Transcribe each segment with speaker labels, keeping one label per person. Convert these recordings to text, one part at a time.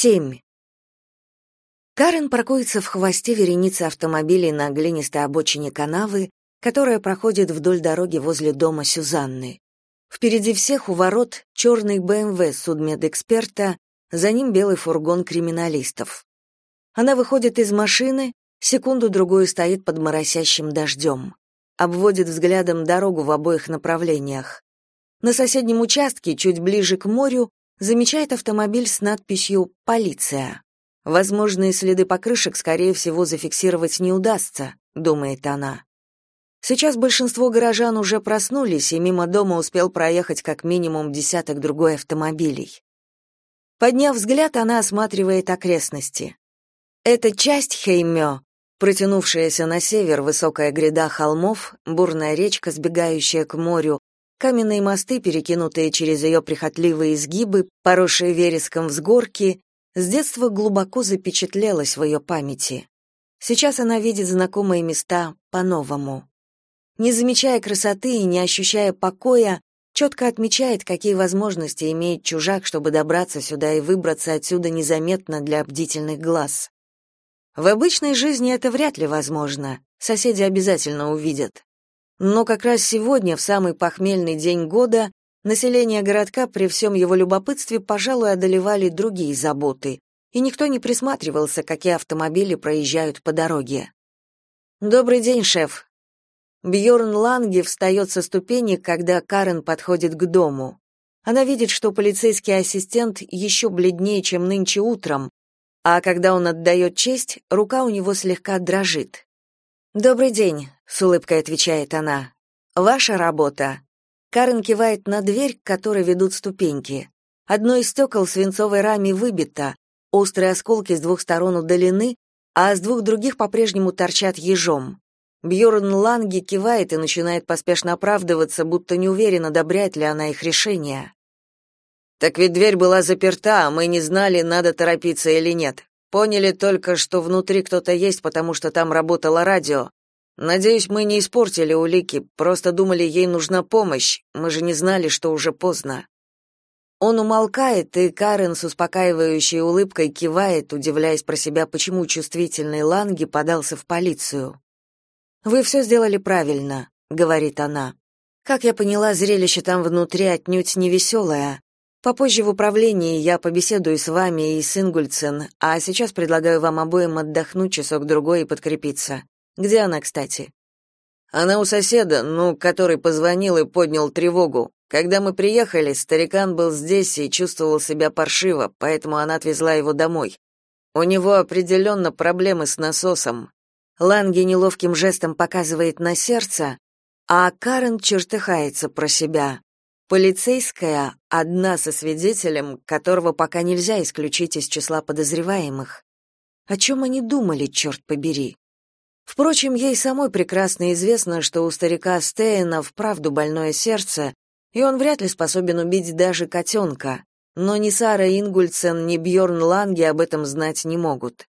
Speaker 1: 7. Карен паркуется в хвосте вереницы автомобилей на глинистой обочине канавы, которая проходит вдоль дороги возле дома Сюзанны. Впереди всех у ворот черный БМВ судмедэксперта, за ним белый фургон криминалистов. Она выходит из машины, секунду-другую стоит под моросящим дождем. Обводит взглядом дорогу в обоих направлениях. На соседнем участке, чуть ближе к морю, замечает автомобиль с надписью «Полиция». Возможные следы покрышек, скорее всего, зафиксировать не удастся, думает она. Сейчас большинство горожан уже проснулись, и мимо дома успел проехать как минимум десяток другой автомобилей. Подняв взгляд, она осматривает окрестности. Это часть Хеймё, протянувшаяся на север высокая гряда холмов, бурная речка, сбегающая к морю, каменные мосты, перекинутые через ее прихотливые изгибы, поросшие вереском взгорки, с детства глубоко запечатлелась в ее памяти. Сейчас она видит знакомые места по-новому не замечая красоты и не ощущая покоя, четко отмечает, какие возможности имеет чужак, чтобы добраться сюда и выбраться отсюда незаметно для бдительных глаз. В обычной жизни это вряд ли возможно, соседи обязательно увидят. Но как раз сегодня, в самый похмельный день года, население городка при всем его любопытстве, пожалуй, одолевали другие заботы, и никто не присматривался, какие автомобили проезжают по дороге. «Добрый день, шеф», Бьорн Ланге встает со ступени, когда Карен подходит к дому. Она видит, что полицейский ассистент еще бледнее, чем нынче утром, а когда он отдает честь, рука у него слегка дрожит. «Добрый день», — с улыбкой отвечает она. «Ваша работа». Карен кивает на дверь, к которой ведут ступеньки. Одно из стекол в свинцовой раме выбито, острые осколки с двух сторон удалены, а с двух других по-прежнему торчат ежом. Бьорн Ланге кивает и начинает поспешно оправдываться, будто не уверен, одобряет ли она их решение. Так ведь дверь была заперта, а мы не знали, надо торопиться или нет. Поняли только, что внутри кто-то есть, потому что там работало радио. Надеюсь, мы не испортили улики, просто думали, ей нужна помощь. Мы же не знали, что уже поздно. Он умолкает, и Карен с успокаивающей улыбкой кивает, удивляясь про себя, почему чувствительный Ланги подался в полицию. Вы все сделали правильно, говорит она. Как я поняла, зрелище там внутри отнюдь не веселое. Попозже в управлении я побеседую с вами и с Ингульцен, а сейчас предлагаю вам обоим отдохнуть часок-другой и подкрепиться. Где она, кстати? Она у соседа, ну, который позвонил и поднял тревогу. Когда мы приехали, старикан был здесь и чувствовал себя паршиво, поэтому она отвезла его домой. У него определенно проблемы с насосом. Ланги неловким жестом показывает на сердце, а Карен чертыхается про себя. Полицейская одна со свидетелем, которого пока нельзя исключить из числа подозреваемых. О чем они думали, черт побери? Впрочем, ей самой прекрасно известно, что у старика Стейна вправду больное сердце, и он вряд ли способен убить даже котенка. Но ни Сара Ингульцен, ни Бьорн Ланге об этом знать не могут.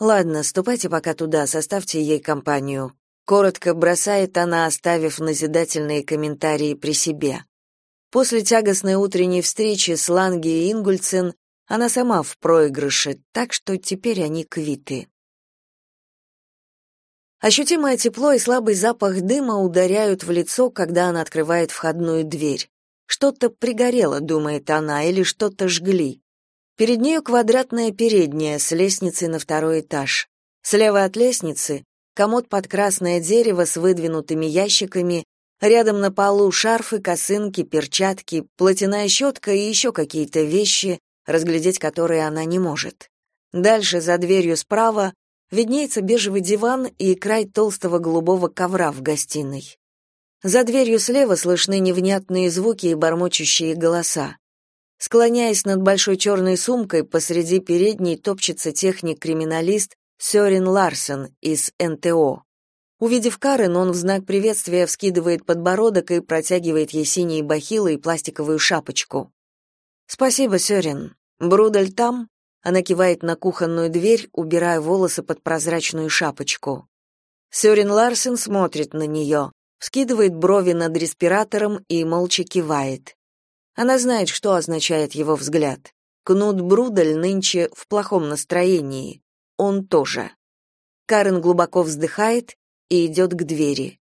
Speaker 1: Ладно, ступайте пока туда, составьте ей компанию. Коротко бросает она, оставив назидательные комментарии при себе. После тягостной утренней встречи с Ланги и Ингульцен она сама в проигрыше, так что теперь они квиты. Ощутимое тепло и слабый запах дыма ударяют в лицо, когда она открывает входную дверь. Что-то пригорело, думает она, или что-то жгли. Перед нею квадратная передняя с лестницей на второй этаж. Слева от лестницы комод под красное дерево с выдвинутыми ящиками, рядом на полу шарфы, косынки, перчатки, платяная щетка и еще какие-то вещи, разглядеть которые она не может. Дальше, за дверью справа, виднеется бежевый диван и край толстого голубого ковра в гостиной. За дверью слева слышны невнятные звуки и бормочущие голоса. Склоняясь над большой черной сумкой, посреди передней топчется техник-криминалист Сёрин Ларсен из НТО. Увидев Карен, он в знак приветствия вскидывает подбородок и протягивает ей синие бахилы и пластиковую шапочку. «Спасибо, Сёрин. Брудель там?» Она кивает на кухонную дверь, убирая волосы под прозрачную шапочку. Сёрин Ларсен смотрит на нее, вскидывает брови над респиратором и молча кивает. Она знает, что означает его взгляд. Кнут Брудель нынче в плохом настроении. Он тоже. Карен глубоко вздыхает и идет к двери.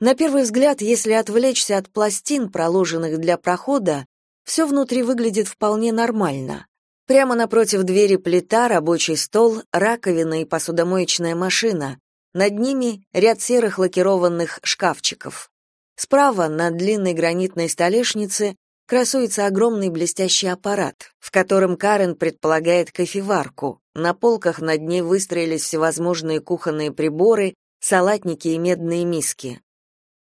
Speaker 1: На первый взгляд, если отвлечься от пластин, проложенных для прохода, все внутри выглядит вполне нормально. Прямо напротив двери плита, рабочий стол, раковина и посудомоечная машина. Над ними ряд серых лакированных шкафчиков. Справа, на длинной гранитной столешнице, красуется огромный блестящий аппарат, в котором Карен предполагает кофеварку. На полках над ней выстроились всевозможные кухонные приборы, салатники и медные миски.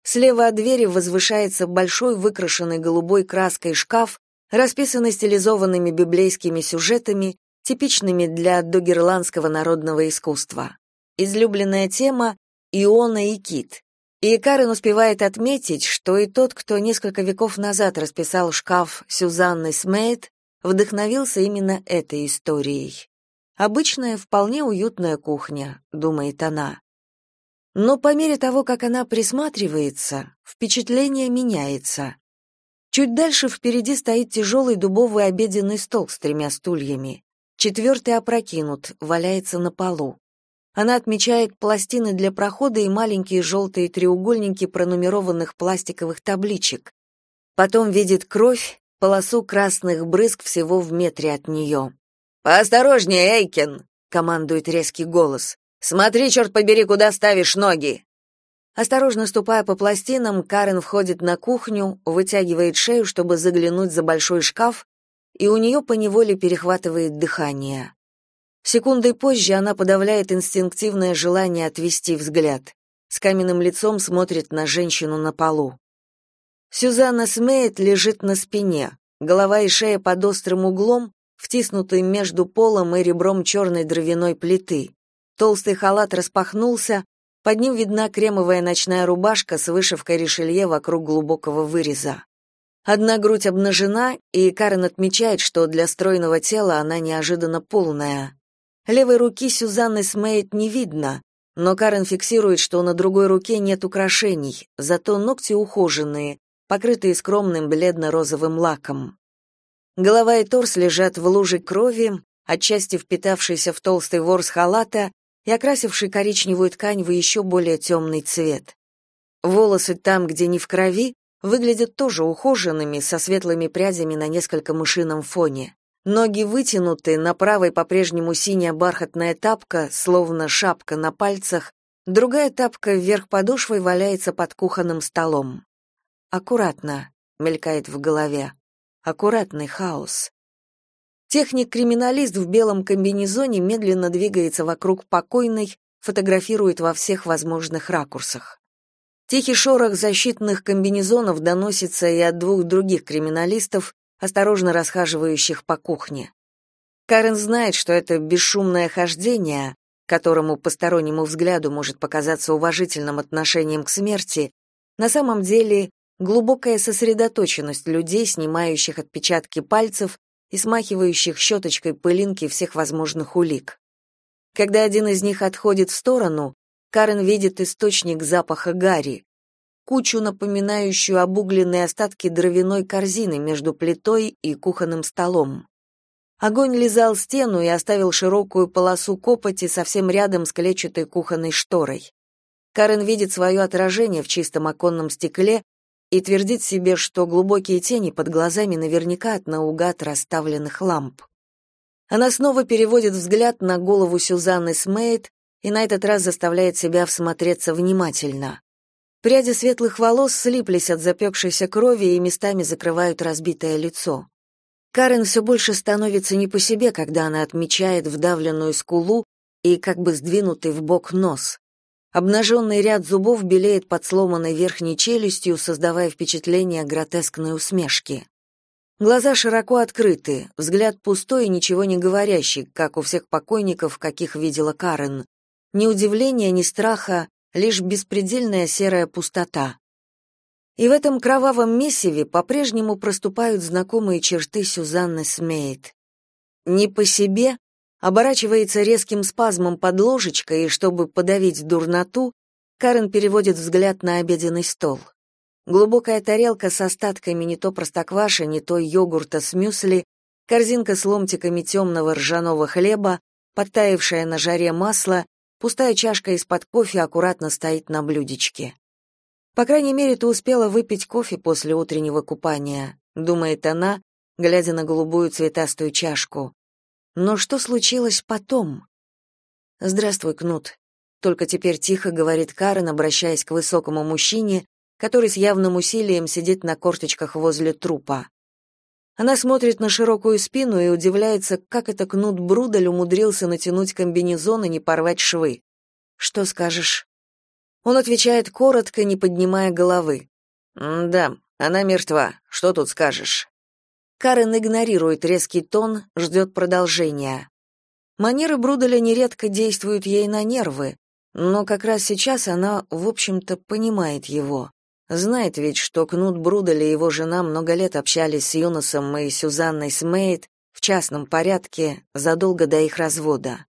Speaker 1: Слева от двери возвышается большой выкрашенный голубой краской шкаф, расписанный стилизованными библейскими сюжетами, типичными для догерландского народного искусства. Излюбленная тема — Иона и Кит. И Карен успевает отметить, что и тот, кто несколько веков назад расписал шкаф Сюзанны Смейт, вдохновился именно этой историей. Обычная, вполне уютная кухня, думает она. Но по мере того, как она присматривается, впечатление меняется. Чуть дальше впереди стоит тяжелый дубовый обеденный стол с тремя стульями. Четвертый опрокинут, валяется на полу. Она отмечает пластины для прохода и маленькие желтые треугольники пронумерованных пластиковых табличек. Потом видит кровь, полосу красных брызг всего в метре от нее. «Поосторожнее, Эйкен!» — командует резкий голос. Смотри, черт побери, куда ставишь ноги. Осторожно ступая по пластинам, Карен входит на кухню, вытягивает шею, чтобы заглянуть за большой шкаф, и у нее поневоле перехватывает дыхание. Секундой позже она подавляет инстинктивное желание отвести взгляд. С каменным лицом смотрит на женщину на полу. Сюзанна Смейт лежит на спине, голова и шея под острым углом, втиснуты между полом и ребром черной дровяной плиты. Толстый халат распахнулся, под ним видна кремовая ночная рубашка с вышивкой решелье вокруг глубокого выреза. Одна грудь обнажена, и Карен отмечает, что для стройного тела она неожиданно полная. Левой руки Сюзанны Смейт не видно, но Карен фиксирует, что на другой руке нет украшений, зато ногти ухоженные, покрытые скромным бледно-розовым лаком. Голова и торс лежат в луже крови, отчасти впитавшейся в толстый ворс халата и окрасивший коричневую ткань в еще более темный цвет. Волосы там, где не в крови, выглядят тоже ухоженными, со светлыми прядями на несколько мышином фоне. Ноги вытянуты, на правой по-прежнему синяя бархатная тапка, словно шапка на пальцах, другая тапка вверх подошвой валяется под кухонным столом. «Аккуратно», — мелькает в голове. «Аккуратный хаос». Техник-криминалист в белом комбинезоне медленно двигается вокруг покойной, фотографирует во всех возможных ракурсах. Тихий шорох защитных комбинезонов доносится и от двух других криминалистов, осторожно расхаживающих по кухне. Карен знает, что это бесшумное хождение, которому постороннему взгляду может показаться уважительным отношением к смерти, на самом деле глубокая сосредоточенность людей, снимающих отпечатки пальцев и смахивающих щеточкой пылинки всех возможных улик. Когда один из них отходит в сторону, Карен видит источник запаха гари, кучу, напоминающую обугленные остатки дровяной корзины между плитой и кухонным столом. Огонь лизал стену и оставил широкую полосу копоти совсем рядом с клетчатой кухонной шторой. Карен видит свое отражение в чистом оконном стекле и твердит себе, что глубокие тени под глазами наверняка от наугад расставленных ламп. Она снова переводит взгляд на голову Сюзанны Смейт и на этот раз заставляет себя всмотреться внимательно. Пряди светлых волос слиплись от запекшейся крови и местами закрывают разбитое лицо. Карен все больше становится не по себе, когда она отмечает вдавленную скулу и как бы сдвинутый в бок нос. Обнаженный ряд зубов белеет под сломанной верхней челюстью, создавая впечатление гротескной усмешки. Глаза широко открыты, взгляд пустой и ничего не говорящий, как у всех покойников, каких видела Карен. Ни удивления, ни страха, лишь беспредельная серая пустота. И в этом кровавом месиве по-прежнему проступают знакомые черты Сюзанны Смейт. Не по себе, оборачивается резким спазмом под ложечкой, и чтобы подавить дурноту, Карен переводит взгляд на обеденный стол. Глубокая тарелка с остатками не то простокваши, не то йогурта с мюсли корзинка с ломтиками темного ржаного хлеба, подтаявшее на жаре масло, пустая чашка из-под кофе аккуратно стоит на блюдечке. По крайней мере, ты успела выпить кофе после утреннего купания, думает она, глядя на голубую цветастую чашку. Но что случилось потом? Здравствуй, Кнут. Только теперь тихо говорит Карен, обращаясь к высокому мужчине, который с явным усилием сидит на корточках возле трупа. Она смотрит на широкую спину и удивляется, как это Кнут Брудель умудрился натянуть комбинезон и не порвать швы. Что скажешь? Он отвечает коротко, не поднимая головы. «Да, она мертва. Что тут скажешь?» Карен игнорирует резкий тон, ждет продолжения. Манеры Бруделя нередко действуют ей на нервы, но как раз сейчас она, в общем-то, понимает его. Знает ведь, что Кнут Брудель и его жена много лет общались с Юносом и Сюзанной Смейт в частном порядке задолго до их развода.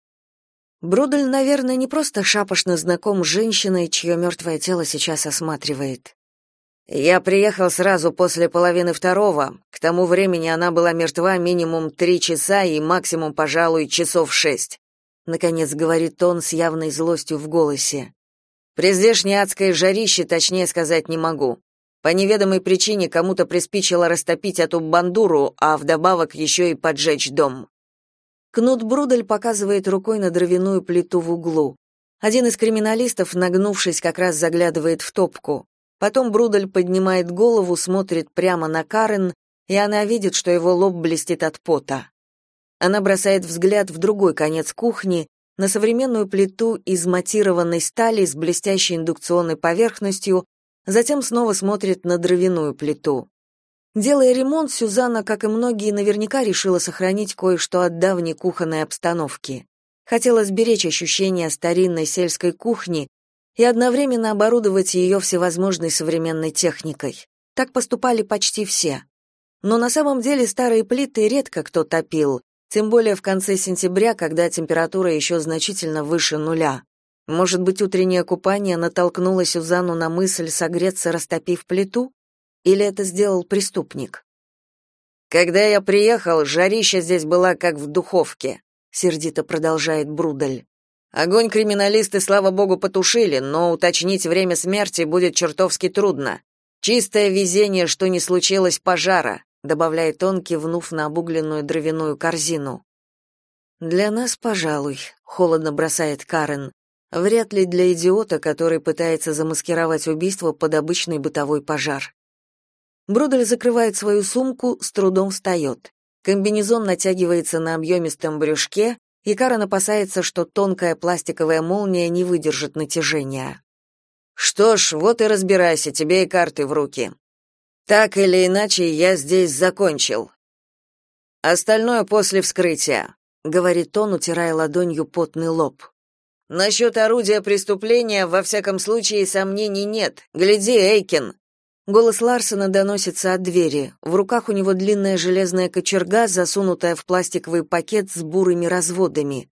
Speaker 1: Брудель, наверное, не просто шапошно знаком с женщиной, чье мертвое тело сейчас осматривает. Я приехал сразу после половины второго. К тому времени она была мертва минимум три часа и максимум, пожалуй, часов шесть. Наконец говорит он с явной злостью в голосе. При здешней адской жарище точнее сказать не могу. По неведомой причине кому-то приспичило растопить эту бандуру, а вдобавок еще и поджечь дом. Кнут Брудель показывает рукой на дровяную плиту в углу. Один из криминалистов, нагнувшись, как раз заглядывает в топку. Потом Брудель поднимает голову, смотрит прямо на Карен, и она видит, что его лоб блестит от пота. Она бросает взгляд в другой конец кухни, на современную плиту из матированной стали с блестящей индукционной поверхностью, затем снова смотрит на дровяную плиту. Делая ремонт, Сюзанна, как и многие, наверняка решила сохранить кое-что от давней кухонной обстановки. Хотела сберечь ощущение старинной сельской кухни, и одновременно оборудовать ее всевозможной современной техникой. Так поступали почти все. Но на самом деле старые плиты редко кто топил, тем более в конце сентября, когда температура еще значительно выше нуля. Может быть, утреннее купание натолкнуло Сюзанну на мысль согреться, растопив плиту? Или это сделал преступник? Когда я приехал, жарища здесь была как в духовке, сердито продолжает Брудель. Огонь криминалисты, слава богу, потушили, но уточнить время смерти будет чертовски трудно. Чистое везение, что не случилось пожара, добавляет он, кивнув на обугленную дровяную корзину. Для нас, пожалуй, холодно бросает Карен. Вряд ли для идиота, который пытается замаскировать убийство под обычный бытовой пожар. Брудель закрывает свою сумку, с трудом встает. Комбинезон натягивается на объемистом брюшке, и Карен опасается, что тонкая пластиковая молния не выдержит натяжения. «Что ж, вот и разбирайся, тебе и карты в руки. Так или иначе, я здесь закончил. Остальное после вскрытия», — говорит он, утирая ладонью потный лоб. «Насчет орудия преступления, во всяком случае, сомнений нет. Гляди, Эйкин, Голос Ларсена доносится от двери. В руках у него длинная железная кочерга, засунутая в пластиковый пакет с бурыми разводами.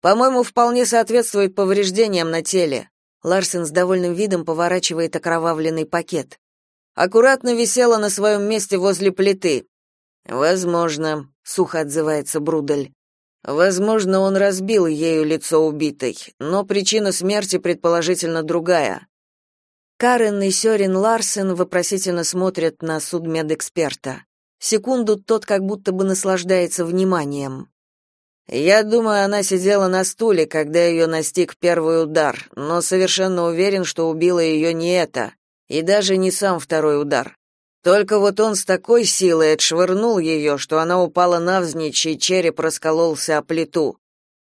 Speaker 1: По-моему, вполне соответствует повреждениям на теле. Ларсен с довольным видом поворачивает окровавленный пакет. Аккуратно висела на своем месте возле плиты. Возможно, сухо отзывается Брудель. Возможно, он разбил ею лицо убитой, но причина смерти предположительно другая. Карен и Сёрин Ларсен вопросительно смотрят на судмедэксперта. Секунду тот как будто бы наслаждается вниманием. Я думаю, она сидела на стуле, когда ее настиг первый удар, но совершенно уверен, что убило ее не это, и даже не сам второй удар. Только вот он с такой силой отшвырнул ее, что она упала навзничь, и череп раскололся о плиту.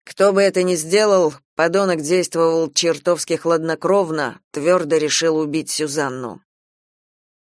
Speaker 1: Кто бы это ни сделал, подонок действовал чертовски хладнокровно, твердо решил убить Сюзанну.